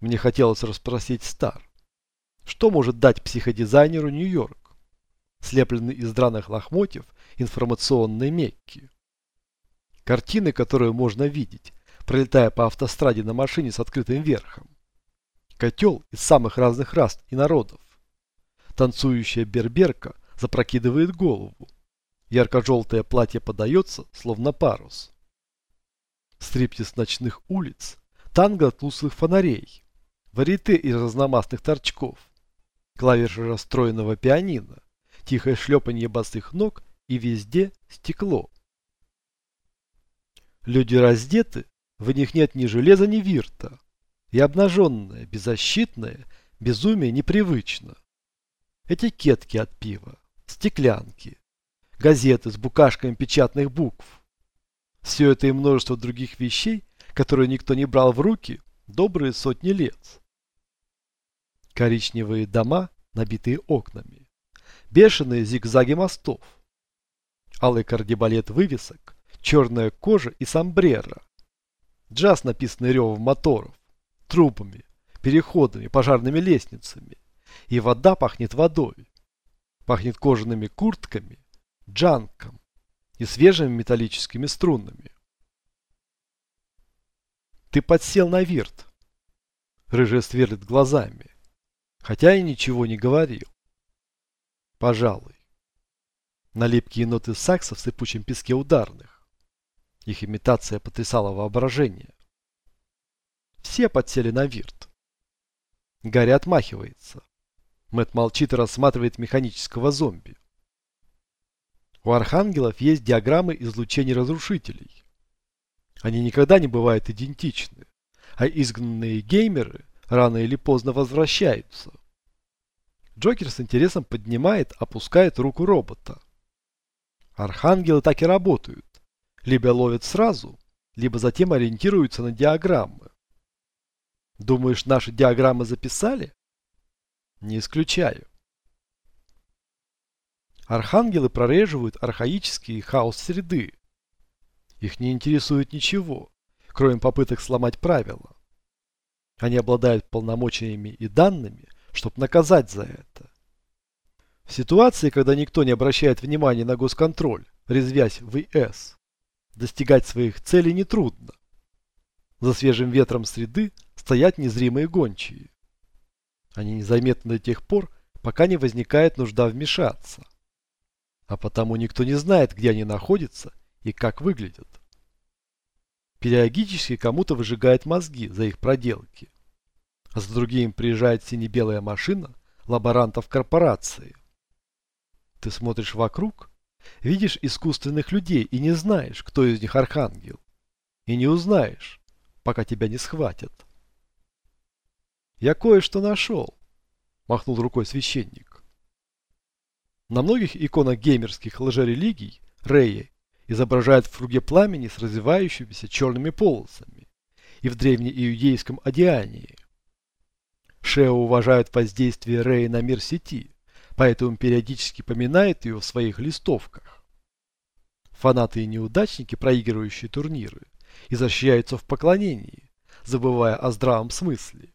Мне хотелось расспросить Стар. Что может дать психодизайнеру Нью-Йорк? Слепленный из драных лохмотьев информационной Мекки. Картины, которые можно видеть, пролетая по автостраде на машине с открытым верхом. Котел из самых разных рас и народов. Танцующая берберка запрокидывает голову. Ярко-желтое платье подается, словно парус. Стриптиз ночных улиц, танго от тусклых фонарей, варите из разномастных торчков, клавиши расстроенного пианино, тихое шлепанье босых ног и везде стекло. Люди раздеты, в них нет ни железа, ни вирта. И обнаженное, беззащитное, безумие непривычно. Этикетки от пива, стеклянки, газеты с букашками печатных букв. Все это и множество других вещей, которые никто не брал в руки добрые сотни лет. Коричневые дома, набитые окнами. Бешеные зигзаги мостов. Алый кардебалет вывесок, черная кожа и сомбреро. Джаз, написанный ревом моторов, трубами, переходами, пожарными лестницами. И вода пахнет водой. Пахнет кожаными куртками, джанком и свежими металлическими струнами. Ты подсел на вирт. Рыжая сверлит глазами, хотя и ничего не говорил. Пожалуй. На липкие ноты сакса в сыпучем песке ударных. Их имитация потрясала воображение. Все подсели на вирт. Гарри отмахивается. Мэт молчит и рассматривает механического зомби. У архангелов есть диаграммы излучений разрушителей. Они никогда не бывают идентичны, а изгнанные геймеры рано или поздно возвращаются. Джокер с интересом поднимает, опускает руку робота. Архангелы так и работают. Либо ловят сразу, либо затем ориентируются на диаграммы. Думаешь, наши диаграммы записали? Не исключаю. Архангелы прореживают архаический хаос среды. Их не интересует ничего, кроме попыток сломать правила. Они обладают полномочиями и данными, чтобы наказать за это. В ситуации, когда никто не обращает внимания на госконтроль, резвясь в ИС, достигать своих целей нетрудно. За свежим ветром среды стоят незримые гончие. Они незаметны до тех пор, пока не возникает нужда вмешаться а потому никто не знает, где они находятся и как выглядят. Периодически кому-то выжигает мозги за их проделки, а за другим приезжает сине-белая машина лаборантов корпорации. Ты смотришь вокруг, видишь искусственных людей и не знаешь, кто из них архангел. И не узнаешь, пока тебя не схватят. «Я кое-что нашел», – махнул рукой священник. На многих иконах геймерских лжерелигий Реи изображают в круге пламени с развивающимися черными полосами и в древнеиудейском одеянии. Шео уважают воздействие Реи на мир сети, поэтому периодически поминает ее в своих листовках. Фанаты и неудачники, проигрывающие турниры, изощряются в поклонении, забывая о здравом смысле.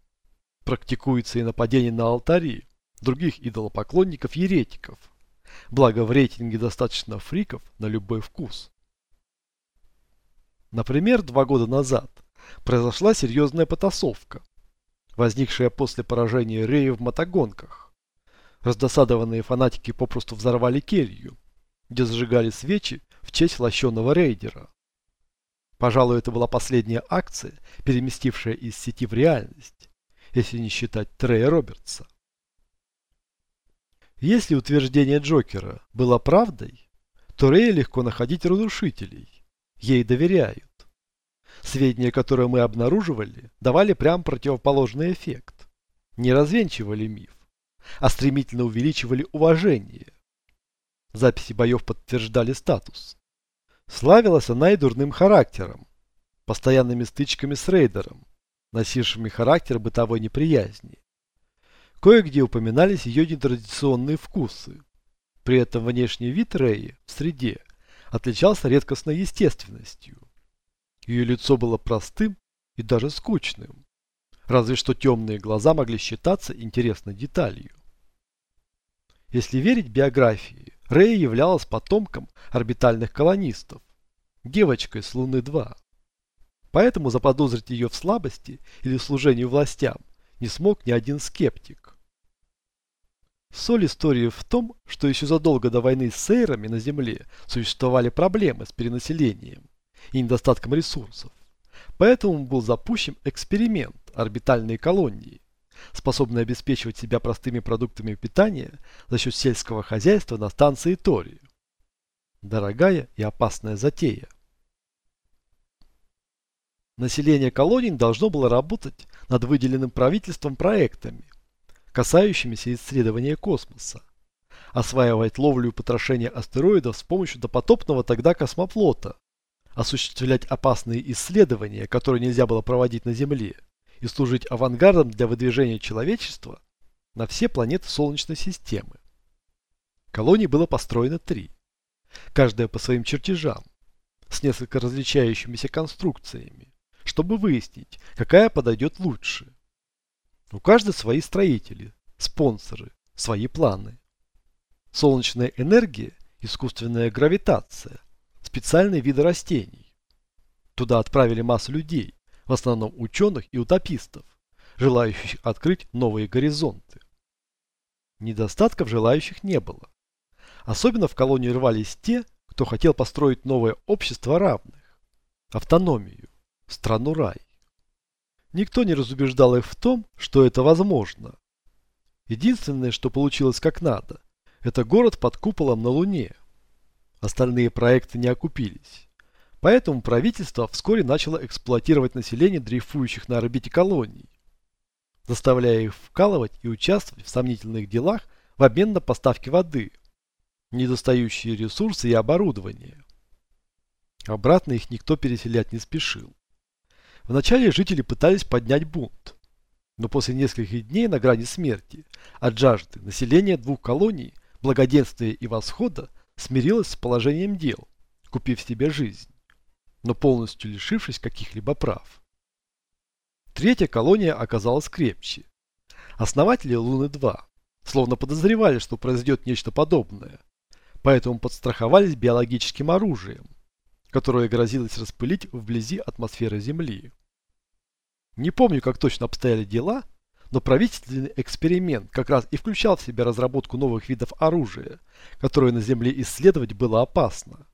Практикуется и нападение на алтари других идолопоклонников-еретиков, Благо в рейтинге достаточно фриков на любой вкус. Например, два года назад произошла серьезная потасовка, возникшая после поражения Рея в мотогонках. Раздосадованные фанатики попросту взорвали келью, где зажигали свечи в честь лощеного рейдера. Пожалуй, это была последняя акция, переместившая из сети в реальность, если не считать Трея Робертса. Если утверждение Джокера было правдой, то Рэй легко находить разрушителей. Ей доверяют. Сведения, которые мы обнаруживали, давали прям противоположный эффект. Не развенчивали миф, а стремительно увеличивали уважение. Записи боев подтверждали статус. Славилась она и дурным характером, постоянными стычками с рейдером, носившими характер бытовой неприязни. Кое-где упоминались ее нетрадиционные вкусы. При этом внешний вид Рэи в среде отличался редкостной естественностью. Ее лицо было простым и даже скучным. Разве что темные глаза могли считаться интересной деталью. Если верить биографии, Рэя являлась потомком орбитальных колонистов, девочкой с Луны-2. Поэтому заподозрить ее в слабости или служении властям не смог ни один скептик. Соль истории в том, что еще задолго до войны с сейрами на Земле существовали проблемы с перенаселением и недостатком ресурсов. Поэтому был запущен эксперимент орбитальной колонии, способной обеспечивать себя простыми продуктами питания за счет сельского хозяйства на станции Тори. Дорогая и опасная затея. Население колоний должно было работать над выделенным правительством проектами, касающимися исследования космоса, осваивать ловлю и потрошение астероидов с помощью допотопного тогда космофлота, осуществлять опасные исследования, которые нельзя было проводить на Земле, и служить авангардом для выдвижения человечества на все планеты Солнечной системы. Колоний было построено три, каждая по своим чертежам, с несколько различающимися конструкциями, чтобы выяснить, какая подойдет лучше. У каждой свои строители, спонсоры, свои планы. Солнечная энергия, искусственная гравитация, специальные виды растений. Туда отправили массу людей, в основном ученых и утопистов, желающих открыть новые горизонты. Недостатков желающих не было. Особенно в колонии рвались те, кто хотел построить новое общество равных, автономию, страну-рай. Никто не разубеждал их в том, что это возможно. Единственное, что получилось как надо, это город под куполом на Луне. Остальные проекты не окупились. Поэтому правительство вскоре начало эксплуатировать население дрейфующих на орбите колоний, заставляя их вкалывать и участвовать в сомнительных делах в обмен на поставки воды, недостающие ресурсы и оборудование. Обратно их никто переселять не спешил. Вначале жители пытались поднять бунт, но после нескольких дней на грани смерти от жажды население двух колоний, благоденствия и восхода смирилось с положением дел, купив себе жизнь но полностью лишившись каких-либо прав. Третья колония оказалась крепче. Основатели Луны-2 словно подозревали, что произойдет нечто подобное, поэтому подстраховались биологическим оружием, которое грозилось распылить вблизи атмосферы Земли. Не помню, как точно обстояли дела, но правительственный эксперимент как раз и включал в себя разработку новых видов оружия, которое на Земле исследовать было опасно.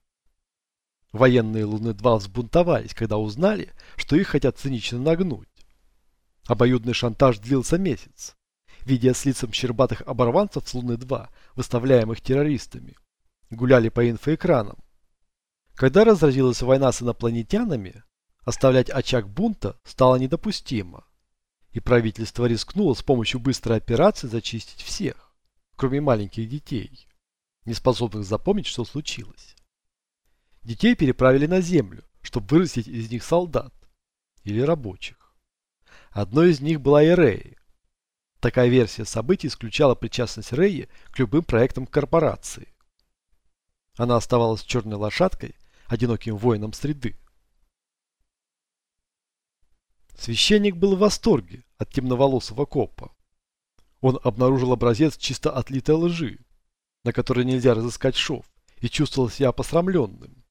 Военные Луны-2 взбунтовались, когда узнали, что их хотят цинично нагнуть. Обоюдный шантаж длился месяц. Видя с лицом щербатых оборванцев с Луны-2, выставляемых террористами, гуляли по инфоэкранам. Когда разразилась война с инопланетянами, оставлять очаг бунта стало недопустимо. И правительство рискнуло с помощью быстрой операции зачистить всех, кроме маленьких детей, не способных запомнить, что случилось. Детей переправили на землю, чтобы вырастить из них солдат или рабочих. Одной из них была и Рэй. Такая версия событий исключала причастность Рэи к любым проектам корпорации. Она оставалась черной лошадкой, одиноким воином среды. Священник был в восторге от темноволосого копа. Он обнаружил образец чисто отлитой лжи, на которой нельзя разыскать шов, и чувствовал себя посрамленным.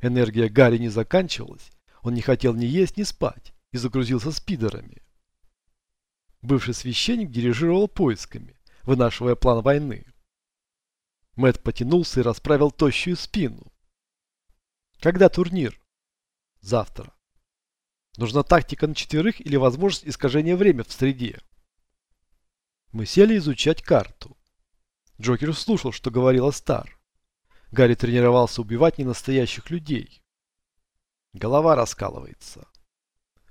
Энергия Гарри не заканчивалась, он не хотел ни есть, ни спать и загрузился спидерами. Бывший священник дирижировал поисками, вынашивая план войны. Мэт потянулся и расправил тощую спину. Когда турнир? Завтра. Нужна тактика на четверых или возможность искажения времени в среде. Мы сели изучать карту. Джокер слушал, что говорила Стар. Гарри тренировался убивать ненастоящих людей. Голова раскалывается.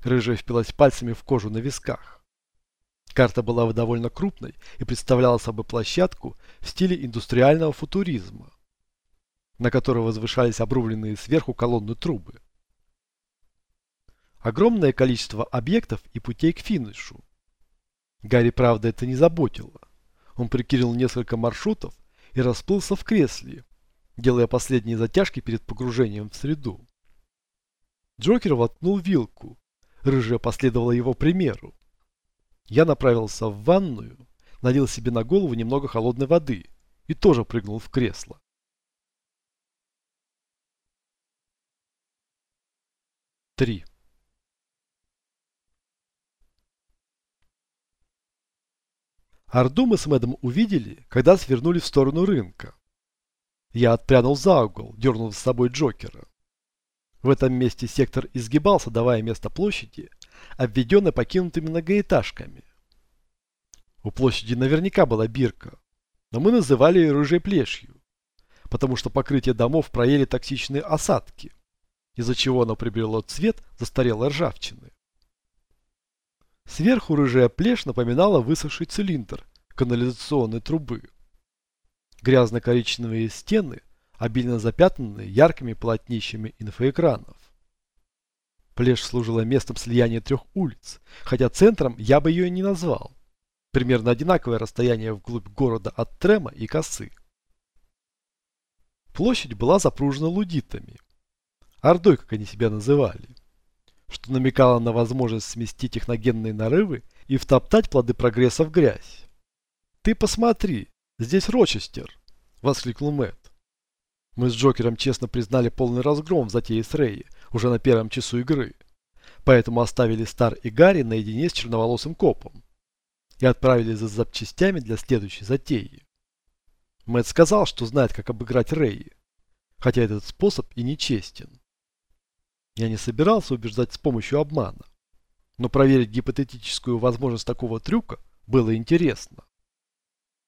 Рыжая впилась пальцами в кожу на висках. Карта была довольно крупной и представляла собой площадку в стиле индустриального футуризма, на которой возвышались обрубленные сверху колонны трубы. Огромное количество объектов и путей к финишу. Гарри, правда, это не заботило. Он прикинул несколько маршрутов и расплылся в кресле, делая последние затяжки перед погружением в среду. Джокер воткнул вилку Рыжая последовала его примеру. Я направился в ванную, налил себе на голову немного холодной воды и тоже прыгнул в кресло. Три. Орду мы с Мэдом увидели, когда свернули в сторону рынка. Я отпрянул за угол, дернув с собой Джокера. В этом месте сектор изгибался, давая место площади, обведенной покинутыми многоэтажками. У площади наверняка была бирка, но мы называли ее рыжей плешью, потому что покрытие домов проели токсичные осадки, из-за чего оно приобрело цвет застарелой ржавчины. Сверху рыжая плешь напоминала высохший цилиндр канализационной трубы. Грязно-коричневые стены, обильно запятнанные яркими полотнищами инфоэкранов. Плешь служила местом слияния трех улиц, хотя центром я бы ее не назвал. Примерно одинаковое расстояние вглубь города от Трема и Косы. Площадь была запружена лудитами. Ордой, как они себя называли. Что намекало на возможность сместить техногенные нарывы и втоптать плоды прогресса в грязь. «Ты посмотри, здесь Рочестер!» – воскликнул Мэтт. Мы с Джокером честно признали полный разгром в затее с Рэй уже на первом часу игры. Поэтому оставили Стар и Гарри наедине с черноволосым копом и отправились за запчастями для следующей затеи. Мэтт сказал, что знает, как обыграть Рэи, хотя этот способ и нечестен. Я не собирался убеждать с помощью обмана, но проверить гипотетическую возможность такого трюка было интересно.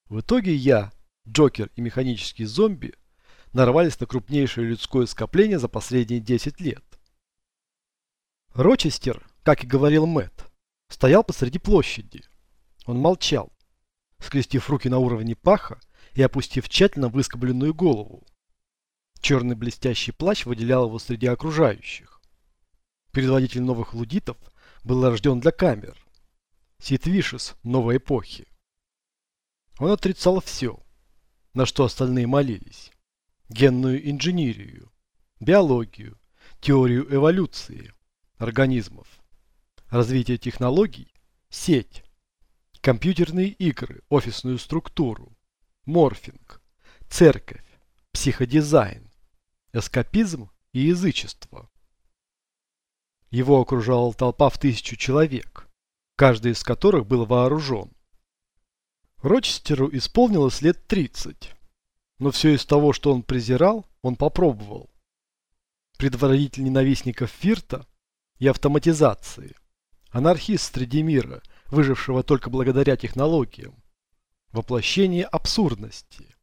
В итоге я, Джокер и механический зомби нарвались на крупнейшее людское скопление за последние 10 лет. Рочестер, как и говорил Мэтт, стоял посреди площади. Он молчал, скрестив руки на уровне паха и опустив тщательно выскобленную голову. Черный блестящий плащ выделял его среди окружающих. Предводитель новых лудитов был рожден для камер. Сид Вишес новой эпохи. Он отрицал все, на что остальные молились. Генную инженерию, биологию, теорию эволюции организмов, развитие технологий, сеть, компьютерные игры, офисную структуру, морфинг, церковь, психодизайн, эскапизм и язычество. Его окружала толпа в тысячу человек, каждый из которых был вооружен. Рочестеру исполнилось лет 30, но все из того, что он презирал, он попробовал. Предводитель ненавистников Фирта и автоматизации. Анархист среди мира, выжившего только благодаря технологиям. Воплощение абсурдности.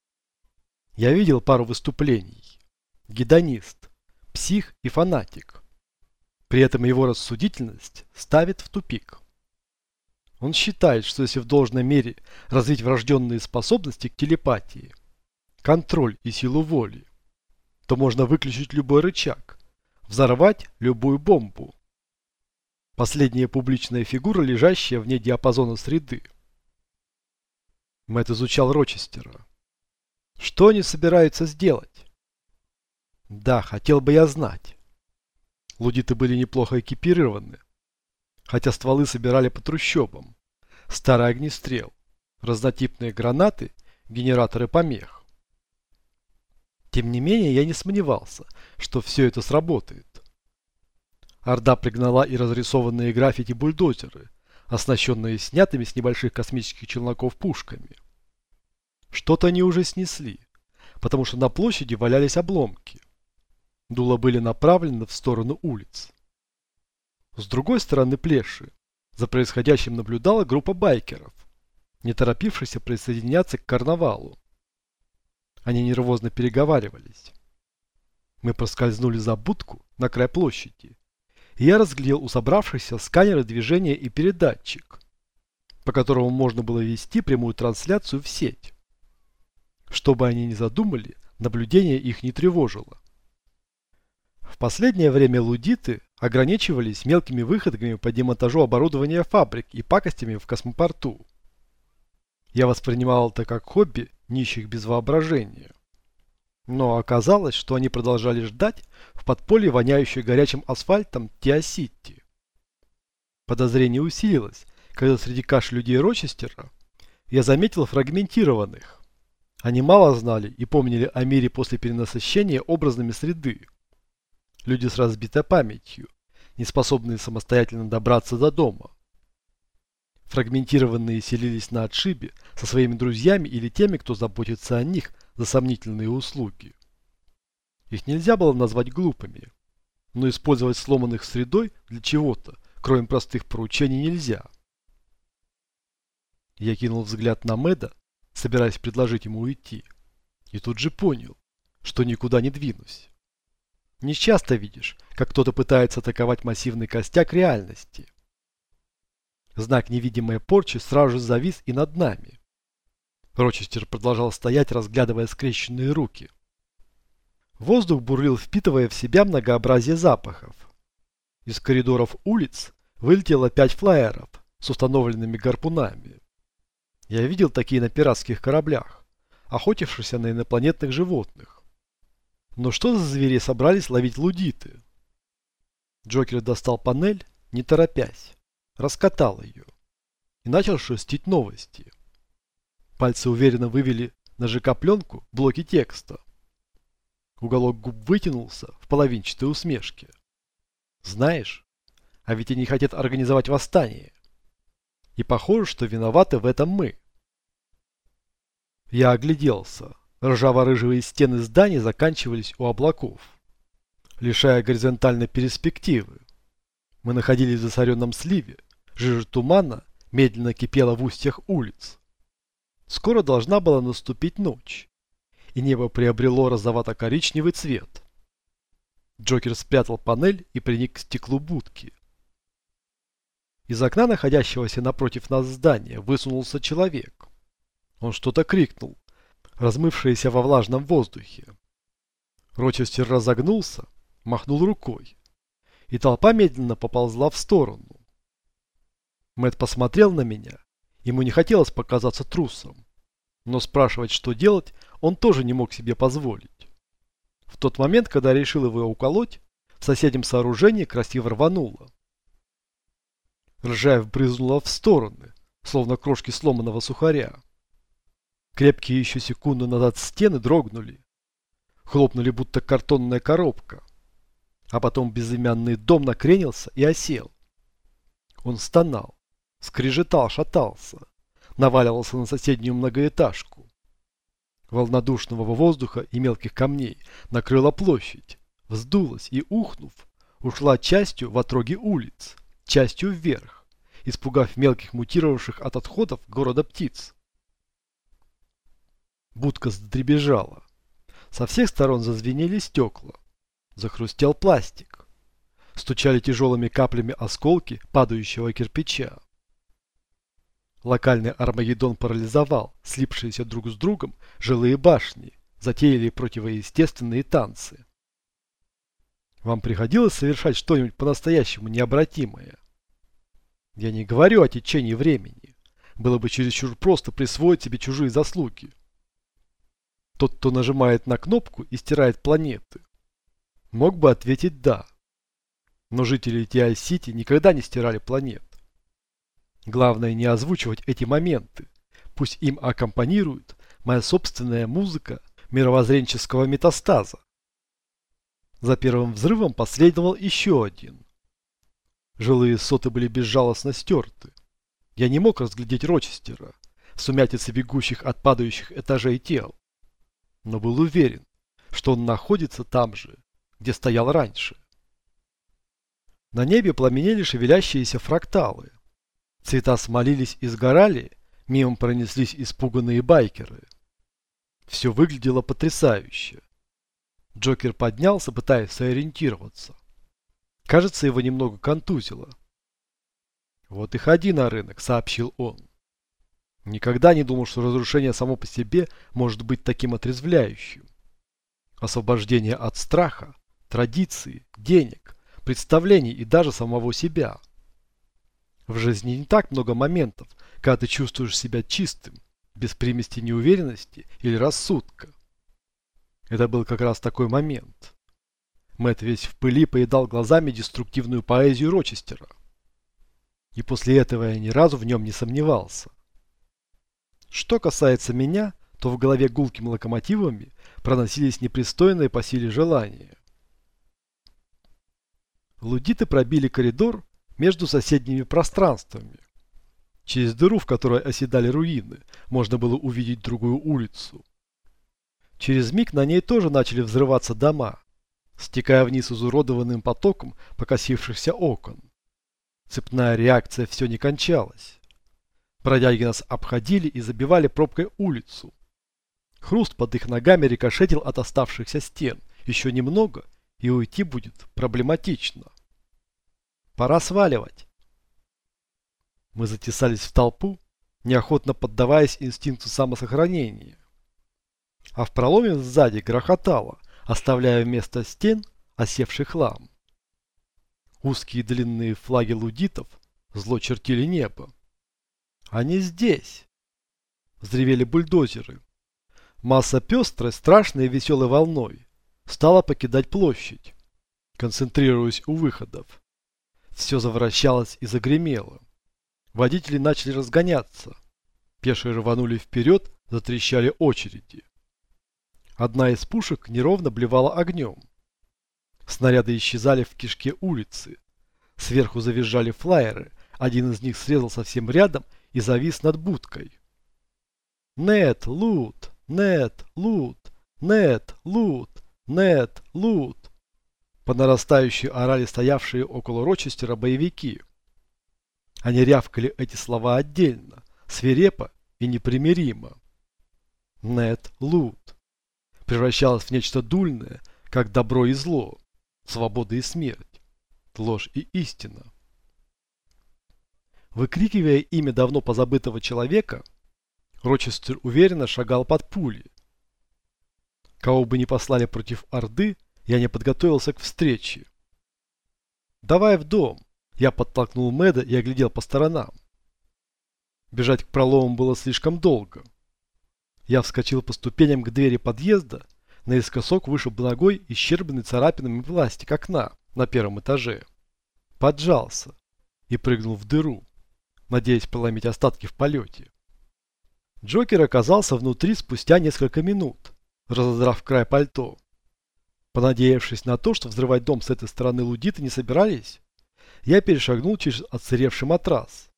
Я видел пару выступлений. Гедонист, псих и фанатик. При этом его рассудительность ставит в тупик. Он считает, что если в должной мере развить врожденные способности к телепатии, контроль и силу воли, то можно выключить любой рычаг, взорвать любую бомбу. Последняя публичная фигура, лежащая вне диапазона среды. Мэтт изучал Рочестера. Что они собираются сделать? Да, хотел бы я знать. Лудиты были неплохо экипированы, хотя стволы собирали по трущобам. Старый огнестрел, разнотипные гранаты, генераторы помех. Тем не менее, я не сомневался, что все это сработает. Орда пригнала и разрисованные граффити бульдозеры, оснащенные снятыми с небольших космических челноков пушками. Что-то они уже снесли, потому что на площади валялись обломки. Дула были направлены в сторону улиц. С другой стороны плеши за происходящим наблюдала группа байкеров, не торопившихся присоединяться к карнавалу. Они нервозно переговаривались. Мы проскользнули за будку на край площади я разглядел у собравшихся сканеры движения и передатчик, по которому можно было вести прямую трансляцию в сеть. Что бы они ни задумали, наблюдение их не тревожило. В последнее время лудиты ограничивались мелкими выходками по демонтажу оборудования фабрик и пакостями в космопорту. Я воспринимал это как хобби нищих без воображения. Но оказалось, что они продолжали ждать в подполье, воняющей горячим асфальтом Теосити. Подозрение усилилось, когда среди каш людей Рочестера я заметил фрагментированных. Они мало знали и помнили о мире после перенасыщения образными среды. Люди с разбитой памятью, не способные самостоятельно добраться до дома. Фрагментированные селились на отшибе со своими друзьями или теми, кто заботится о них за сомнительные услуги. Их нельзя было назвать глупыми, но использовать сломанных средой для чего-то, кроме простых поручений, нельзя. Я кинул взгляд на Мэда, собираясь предложить ему уйти, и тут же понял, что никуда не двинусь. Не часто видишь, как кто-то пытается атаковать массивный костяк реальности – Знак невидимой порчи сразу же завис и над нами. Рочестер продолжал стоять, разглядывая скрещенные руки. Воздух бурлил, впитывая в себя многообразие запахов. Из коридоров улиц вылетело пять флайеров с установленными гарпунами. Я видел такие на пиратских кораблях, охотившихся на инопланетных животных. Но что за звери собрались ловить лудиты? Джокер достал панель, не торопясь раскатал ее и начал шерстить новости. Пальцы уверенно вывели на ЖК-пленку блоки текста. Уголок губ вытянулся в половинчатой усмешке. Знаешь, а ведь они хотят организовать восстание. И похоже, что виноваты в этом мы. Я огляделся. Ржаво-рыжевые стены зданий заканчивались у облаков, лишая горизонтальной перспективы. Мы находились в засоренном сливе, Жижа тумана медленно кипела в устьях улиц. Скоро должна была наступить ночь, и небо приобрело розовато-коричневый цвет. Джокер спрятал панель и приник к стеклу будки. Из окна, находящегося напротив нас здания, высунулся человек. Он что-то крикнул, размывшееся во влажном воздухе. Рочестер разогнулся, махнул рукой, и толпа медленно поползла в сторону. Мэт посмотрел на меня. Ему не хотелось показаться трусом. Но спрашивать, что делать, он тоже не мог себе позволить. В тот момент, когда решил его уколоть, в соседнем сооружении красиво рвануло. Ржаев брызнула в стороны, словно крошки сломанного сухаря. Крепкие еще секунду назад стены дрогнули. Хлопнули, будто картонная коробка. А потом безымянный дом накренился и осел. Он стонал скрежетал, шатался, наваливался на соседнюю многоэтажку. Волна душного воздуха и мелких камней накрыла площадь, вздулась и, ухнув, ушла частью в отроги улиц, частью вверх, испугав мелких мутировавших от отходов города птиц. Будка задребежала. Со всех сторон зазвенели стекла. Захрустел пластик. Стучали тяжелыми каплями осколки падающего кирпича. Локальный Армагеддон парализовал слипшиеся друг с другом жилые башни, затеяли противоестественные танцы. Вам приходилось совершать что-нибудь по-настоящему необратимое? Я не говорю о течении времени. Было бы чересчур просто присвоить себе чужие заслуги. Тот, кто нажимает на кнопку и стирает планеты, мог бы ответить «да». Но жители Ти-Сити никогда не стирали планет. Главное не озвучивать эти моменты. Пусть им аккомпанирует моя собственная музыка мировоззренческого метастаза. За первым взрывом последовал еще один. Жилые соты были безжалостно стерты. Я не мог разглядеть Рочестера в сумятице бегущих от падающих этажей тел. Но был уверен, что он находится там же, где стоял раньше. На небе пламенели шевелящиеся фракталы. Цвета смолились и сгорали, мимо пронеслись испуганные байкеры. Все выглядело потрясающе. Джокер поднялся, пытаясь сориентироваться. Кажется, его немного контузило. «Вот и ходи на рынок», — сообщил он. Никогда не думал, что разрушение само по себе может быть таким отрезвляющим. Освобождение от страха, традиции, денег, представлений и даже самого себя — в жизни не так много моментов, когда ты чувствуешь себя чистым, без примести неуверенности или рассудка. Это был как раз такой момент. Мэтт весь в пыли поедал глазами деструктивную поэзию Рочестера. И после этого я ни разу в нем не сомневался. Что касается меня, то в голове гулкими локомотивами проносились непристойные по силе желания. Лудиты пробили коридор между соседними пространствами. Через дыру, в которой оседали руины, можно было увидеть другую улицу. Через миг на ней тоже начали взрываться дома, стекая вниз изуродованным потоком покосившихся окон. Цепная реакция все не кончалась. Бродяги нас обходили и забивали пробкой улицу. Хруст под их ногами рикошетил от оставшихся стен. Еще немного, и уйти будет проблематично. Пора сваливать. Мы затесались в толпу, неохотно поддаваясь инстинкту самосохранения. А в проломе сзади грохотало, оставляя вместо стен осевший хлам. Узкие длинные флаги лудитов зло чертили небо. Они здесь. Взревели бульдозеры. Масса пестрой, страшной и веселой волной стала покидать площадь, концентрируясь у выходов. Все завращалось и загремело. Водители начали разгоняться. Пешие рванули вперед, затрещали очереди. Одна из пушек неровно блевала огнем. Снаряды исчезали в кишке улицы. Сверху завизжали флайеры. Один из них срезал совсем рядом и завис над будкой. Нет, лут, нет, лут, нет, лут, нет, лут. По нарастающей орали стоявшие около Рочестера боевики. Они рявкали эти слова отдельно, свирепо и непримиримо. Нет, лут. Превращалось в нечто дульное, как добро и зло, свобода и смерть, ложь и истина. Выкрикивая имя давно позабытого человека, Рочестер уверенно шагал под пули. Кого бы ни послали против Орды, я не подготовился к встрече. «Давай в дом!» Я подтолкнул Мэда и оглядел по сторонам. Бежать к проломам было слишком долго. Я вскочил по ступеням к двери подъезда, наискосок вышиб ногой исчербанный царапинами пластик окна на первом этаже. Поджался и прыгнул в дыру надеясь проломить остатки в полете. Джокер оказался внутри спустя несколько минут, разодрав край пальто. Понадеявшись на то, что взрывать дом с этой стороны лудиты не собирались, я перешагнул через отсыревший матрас.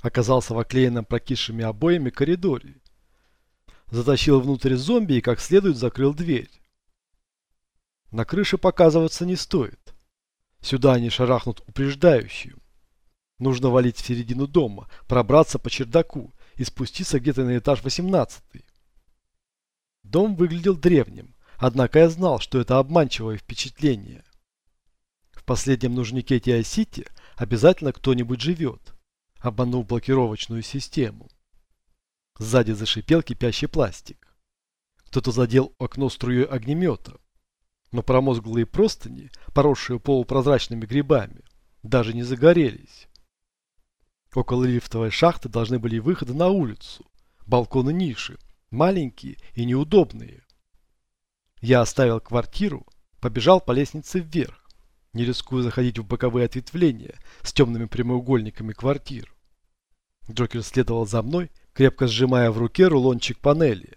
Оказался в оклеенном прокисшими обоями коридоре. Затащил внутрь зомби и как следует закрыл дверь. На крыше показываться не стоит. Сюда они шарахнут упреждающим. Нужно валить в середину дома, пробраться по чердаку и спуститься где-то на этаж 18. Дом выглядел древним, однако я знал, что это обманчивое впечатление. В последнем нужнике Тиа-Сити обязательно кто-нибудь живет, обманув блокировочную систему. Сзади зашипел кипящий пластик. Кто-то задел окно струей огнемета, но промозглые простыни, поросшие полупрозрачными грибами, даже не загорелись. Около лифтовой шахты должны были выходы на улицу, балконы ниши, маленькие и неудобные. Я оставил квартиру, побежал по лестнице вверх, не рискуя заходить в боковые ответвления с темными прямоугольниками квартир. Джокер следовал за мной, крепко сжимая в руке рулончик панели.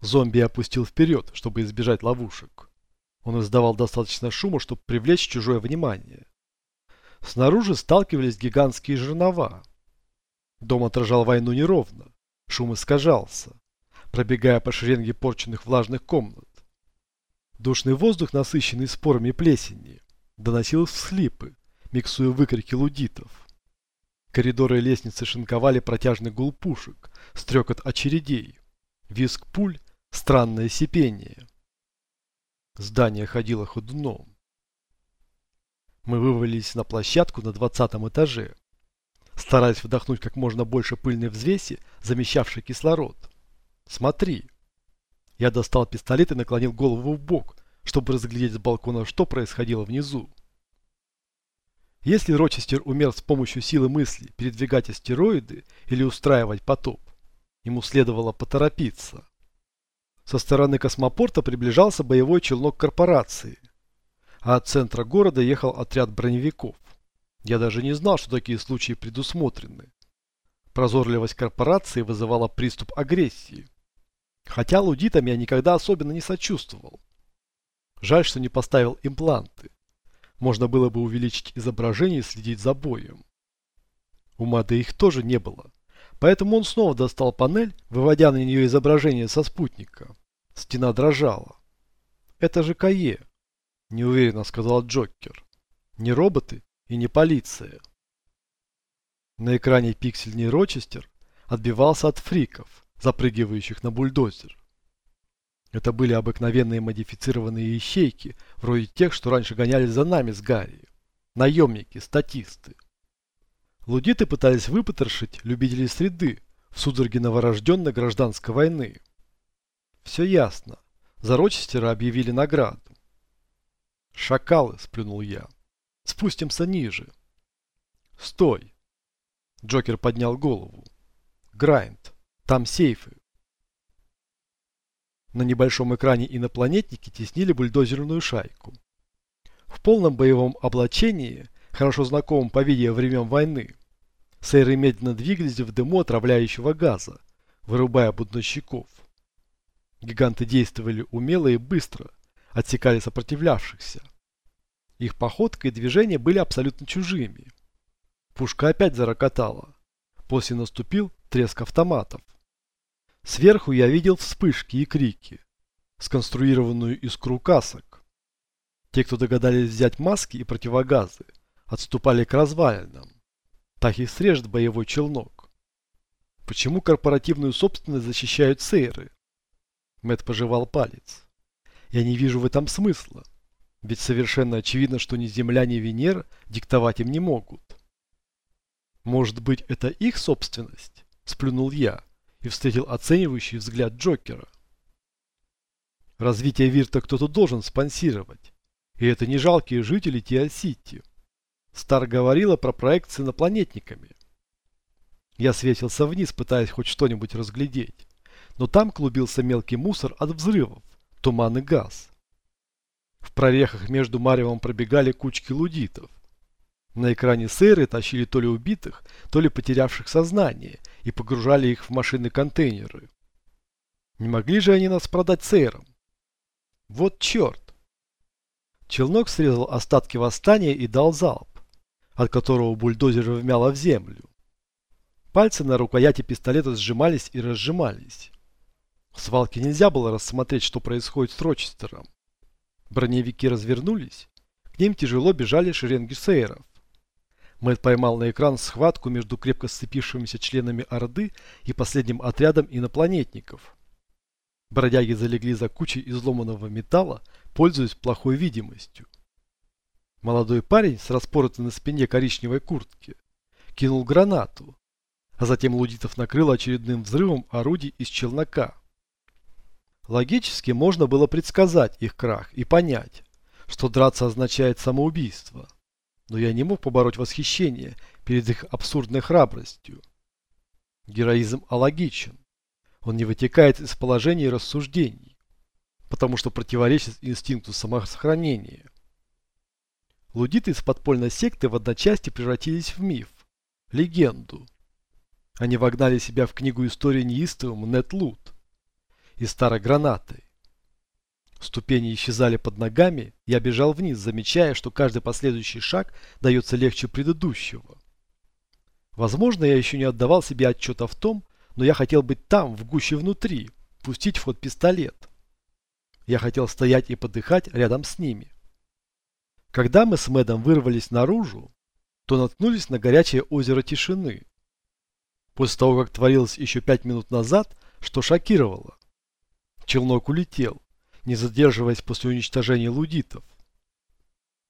Зомби опустил вперед, чтобы избежать ловушек. Он издавал достаточно шума, чтобы привлечь чужое внимание. Снаружи сталкивались гигантские жернова. Дом отражал войну неровно. Шум искажался, пробегая по шеренге порченных влажных комнат. Душный воздух, насыщенный спорами плесени, доносил всхлипы, миксуя выкрики лудитов. Коридоры и лестницы шинковали протяжный гул пушек, стрекот очередей, визг пуль, странное сипение. Здание ходило ходуном. Мы вывалились на площадку на двадцатом этаже, стараясь вдохнуть как можно больше пыльной взвеси, замещавшей кислород. «Смотри!» Я достал пистолет и наклонил голову в бок, чтобы разглядеть с балкона, что происходило внизу. Если Рочестер умел с помощью силы мысли передвигать астероиды или устраивать потоп, ему следовало поторопиться. Со стороны космопорта приближался боевой челнок корпорации – а от центра города ехал отряд броневиков. Я даже не знал, что такие случаи предусмотрены. Прозорливость корпорации вызывала приступ агрессии. Хотя лудитам я никогда особенно не сочувствовал. Жаль, что не поставил импланты. Можно было бы увеличить изображение и следить за боем. У Мады их тоже не было. Поэтому он снова достал панель, выводя на нее изображение со спутника. Стена дрожала. «Это же Кае», – неуверенно сказал Джокер. «Не роботы и не полиция». На экране пиксельный Рочестер отбивался от фриков, запрыгивающих на бульдозер. Это были обыкновенные модифицированные ищейки, вроде тех, что раньше гонялись за нами с Гарри. Наемники, статисты. Лудиты пытались выпотрошить любителей среды в судороге новорожденной гражданской войны. Все ясно. За Рочестера объявили награду. «Шакалы!» – сплюнул я. «Спустимся ниже». «Стой!» Джокер поднял голову. «Грайнд. Там сейфы. На небольшом экране инопланетники теснили бульдозерную шайку. В полном боевом облачении, хорошо знакомом по видео времен войны, сейры медленно двигались в дыму отравляющего газа, вырубая буднощиков. Гиганты действовали умело и быстро, отсекали сопротивлявшихся. Их походка и движения были абсолютно чужими. Пушка опять зарокотала. После наступил треск автоматов. Сверху я видел вспышки и крики, сконструированную из крукасок. Те, кто догадались взять маски и противогазы, отступали к развалинам. Так их срежет боевой челнок. Почему корпоративную собственность защищают сейры? Мэт пожевал палец. Я не вижу в этом смысла. Ведь совершенно очевидно, что ни Земля, ни Венера диктовать им не могут. Может быть, это их собственность? Сплюнул я и встретил оценивающий взгляд Джокера. Развитие Вирта кто-то должен спонсировать. И это не жалкие жители Тиа-Сити. Стар говорила про проект с инопланетниками. Я светился вниз, пытаясь хоть что-нибудь разглядеть. Но там клубился мелкий мусор от взрывов, туман и газ. В прорехах между маревом пробегали кучки лудитов. На экране сейры тащили то ли убитых, то ли потерявших сознание и погружали их в машины-контейнеры. Не могли же они нас продать сейрам? Вот черт! Челнок срезал остатки восстания и дал залп, от которого бульдозер вмяло в землю. Пальцы на рукояти пистолета сжимались и разжимались. В свалке нельзя было рассмотреть, что происходит с Рочестером. Броневики развернулись, к ним тяжело бежали шеренги сейров. Мэтт поймал на экран схватку между крепко сцепившимися членами Орды и последним отрядом инопланетников. Бродяги залегли за кучей изломанного металла, пользуясь плохой видимостью. Молодой парень с распоротой на спине коричневой куртки кинул гранату, а затем Лудитов накрыл очередным взрывом орудий из челнока. Логически можно было предсказать их крах и понять, что драться означает самоубийство но я не мог побороть восхищение перед их абсурдной храбростью. Героизм алогичен. Он не вытекает из положений и рассуждений, потому что противоречит инстинкту самосохранения. Лудиты из подпольной секты в одночасье превратились в миф, легенду. Они вогнали себя в книгу истории неистовым Нет Лут и старой гранатой. Ступени исчезали под ногами, я бежал вниз, замечая, что каждый последующий шаг дается легче предыдущего. Возможно, я еще не отдавал себе отчета в том, но я хотел быть там, в гуще внутри, пустить в ход пистолет. Я хотел стоять и подыхать рядом с ними. Когда мы с Мэдом вырвались наружу, то наткнулись на горячее озеро тишины. После того, как творилось еще пять минут назад, что шокировало. Челнок улетел не задерживаясь после уничтожения лудитов.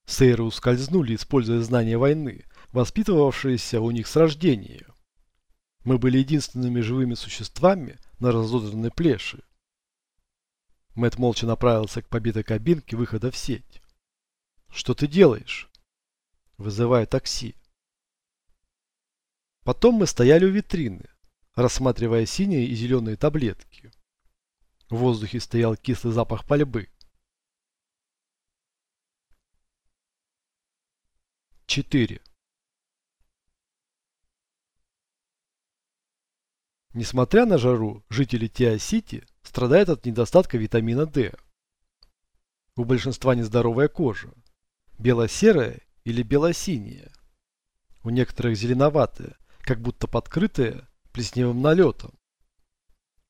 Сейры ускользнули, используя знания войны, воспитывавшиеся у них с рождения. Мы были единственными живыми существами на разодранной плеше. Мэт молча направился к побитой кабинке выхода в сеть. «Что ты делаешь?» «Вызываю такси». Потом мы стояли у витрины, рассматривая синие и зеленые таблетки. В воздухе стоял кислый запах пальбы. Четыре. Несмотря на жару, жители Тиа-Сити страдают от недостатка витамина D. У большинства нездоровая кожа. Бело-серая или бело-синяя. У некоторых зеленоватая, как будто подкрытая плесневым налетом.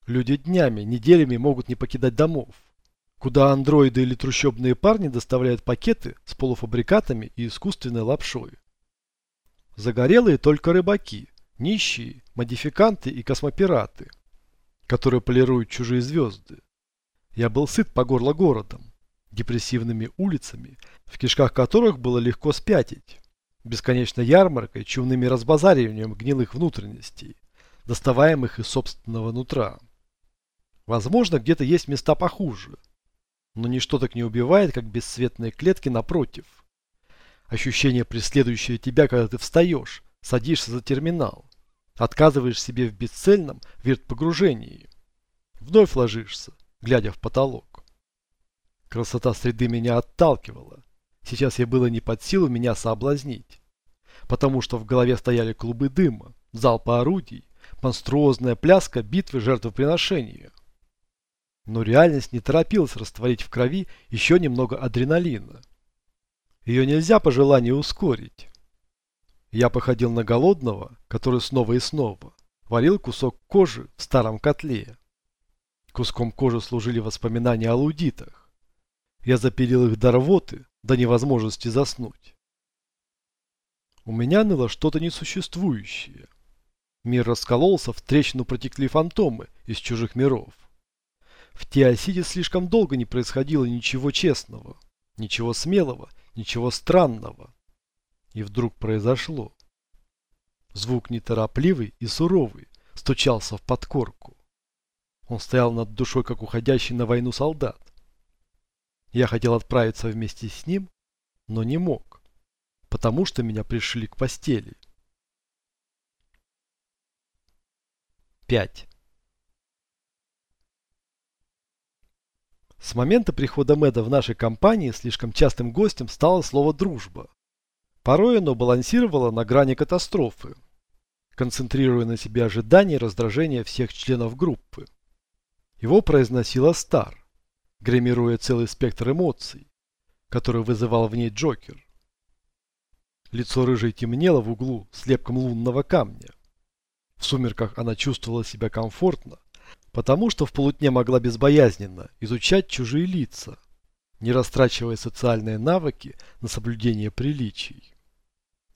Люди днями, неделями могут не покидать домов, куда андроиды или трущобные парни доставляют пакеты с полуфабрикатами и искусственной лапшой. Загорелые только рыбаки, нищие, модификанты и космопираты, которые полируют чужие звезды. Я был сыт по горло городом, депрессивными улицами, в кишках которых было легко спятить, бесконечной ярмаркой, чумными разбазариванием гнилых внутренностей, доставаемых из собственного нутра. Возможно, где-то есть места похуже, но ничто так не убивает, как бесцветные клетки напротив. Ощущение, преследующее тебя, когда ты встаешь, садишься за терминал, отказываешь себе в бесцельном вертпогружении, вновь ложишься, глядя в потолок. Красота среды меня отталкивала. Сейчас я было не под силу меня соблазнить, потому что в голове стояли клубы дыма, залпы орудий, монструозная пляска битвы жертвоприношения. Но реальность не торопилась растворить в крови еще немного адреналина. Ее нельзя по желанию ускорить. Я походил на голодного, который снова и снова варил кусок кожи в старом котле. Куском кожи служили воспоминания о лудитах. Я запилил их до рвоты, до невозможности заснуть. У меня ныло что-то несуществующее. Мир раскололся, в трещину протекли фантомы из чужих миров. В Теосиде слишком долго не происходило ничего честного, ничего смелого, ничего странного. И вдруг произошло. Звук неторопливый и суровый стучался в подкорку. Он стоял над душой, как уходящий на войну солдат. Я хотел отправиться вместе с ним, но не мог, потому что меня пришли к постели. 5. С момента прихода Мэда в нашей компании слишком частым гостем стало слово «дружба». Порой оно балансировало на грани катастрофы, концентрируя на себе ожидания и раздражения всех членов группы. Его произносила Стар, гримируя целый спектр эмоций, который вызывал в ней Джокер. Лицо рыжей темнело в углу слепком лунного камня. В сумерках она чувствовала себя комфортно, потому что в полутне могла безбоязненно изучать чужие лица, не растрачивая социальные навыки на соблюдение приличий.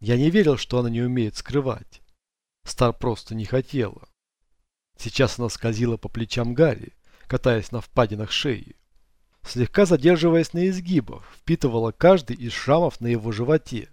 Я не верил, что она не умеет скрывать. Стар просто не хотела. Сейчас она скользила по плечам Гарри, катаясь на впадинах шеи. Слегка задерживаясь на изгибах, впитывала каждый из шрамов на его животе.